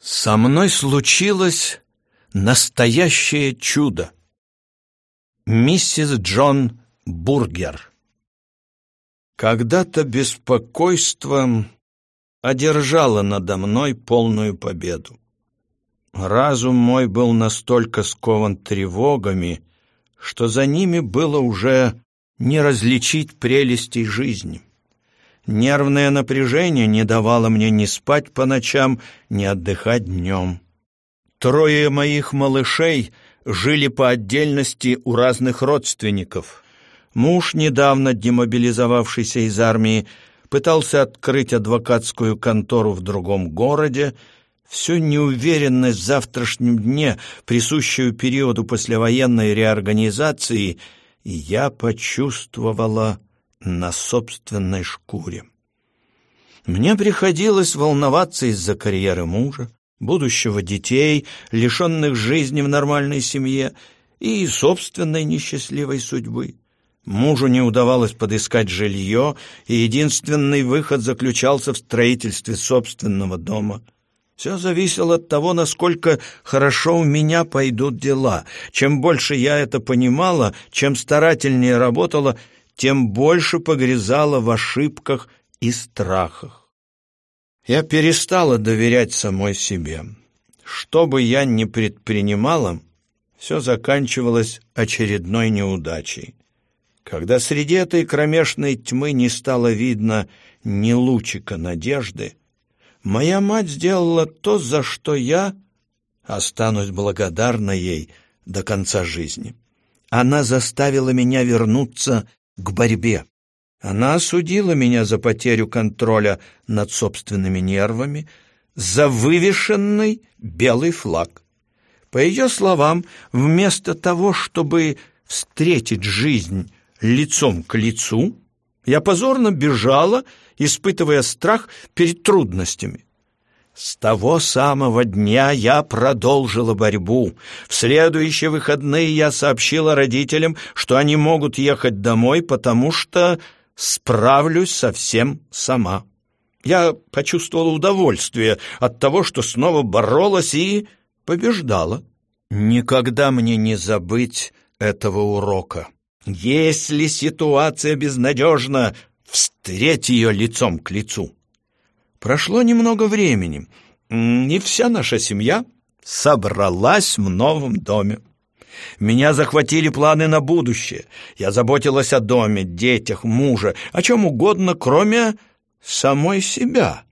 Со мной случилось настоящее чудо. Миссис Джон Бургер. Когда-то беспокойство одержало надо мной полную победу. Разум мой был настолько скован тревогами, что за ними было уже не различить прелестей жизни. Нервное напряжение не давало мне ни спать по ночам, ни отдыхать днем. Трое моих малышей жили по отдельности у разных родственников. Муж, недавно демобилизовавшийся из армии, пытался открыть адвокатскую контору в другом городе, всю неуверенность в завтрашнем дне, присущую периоду послевоенной реорганизации, я почувствовала на собственной шкуре. Мне приходилось волноваться из-за карьеры мужа, будущего детей, лишенных жизни в нормальной семье и собственной несчастливой судьбы. Мужу не удавалось подыскать жилье, и единственный выход заключался в строительстве собственного дома. Все зависело от того, насколько хорошо у меня пойдут дела. Чем больше я это понимала, чем старательнее работала, тем больше погрязала в ошибках и страхах. Я перестала доверять самой себе. Что бы я ни предпринимала, все заканчивалось очередной неудачей. Когда среди этой кромешной тьмы не стало видно ни лучика надежды, моя мать сделала то, за что я останусь благодарна ей до конца жизни. Она заставила меня вернуться к борьбе. Она осудила меня за потерю контроля над собственными нервами, за вывешенный белый флаг. По ее словам, вместо того, чтобы встретить жизнь лицом к лицу, я позорно бежала, испытывая страх перед трудностями. С того самого дня я продолжила борьбу. В следующие выходные я сообщила родителям, что они могут ехать домой, потому что справлюсь совсем сама. Я почувствовала удовольствие от того, что снова боролась и побеждала. Никогда мне не забыть этого урока. Если ситуация безнадежна, встреть ее лицом к лицу. Прошло немного времени, и вся наша семья собралась в новом доме. Меня захватили планы на будущее. Я заботилась о доме, детях, муже, о чем угодно, кроме самой себя.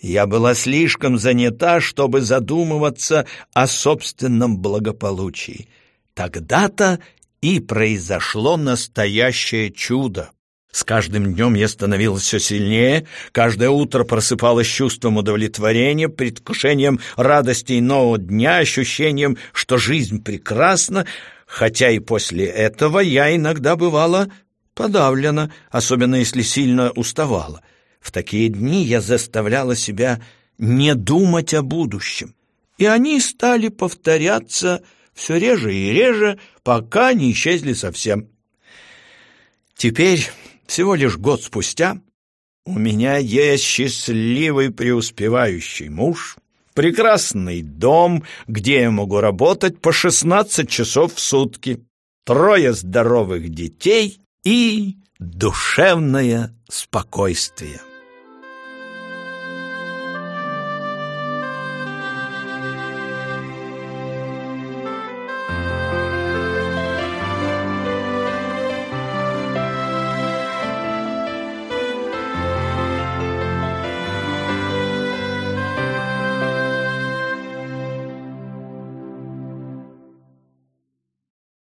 Я была слишком занята, чтобы задумываться о собственном благополучии. Тогда-то и произошло настоящее чудо. С каждым днем я становилась все сильнее, каждое утро просыпалась чувством удовлетворения, предвкушением радости нового дня, ощущением, что жизнь прекрасна, хотя и после этого я иногда бывала подавлена, особенно если сильно уставала. В такие дни я заставляла себя не думать о будущем, и они стали повторяться все реже и реже, пока не исчезли совсем. Теперь всего лишь год спустя у меня есть счастливый преуспевающий муж, прекрасный дом, где я могу работать по 16 часов в сутки, трое здоровых детей и душевное спокойствие.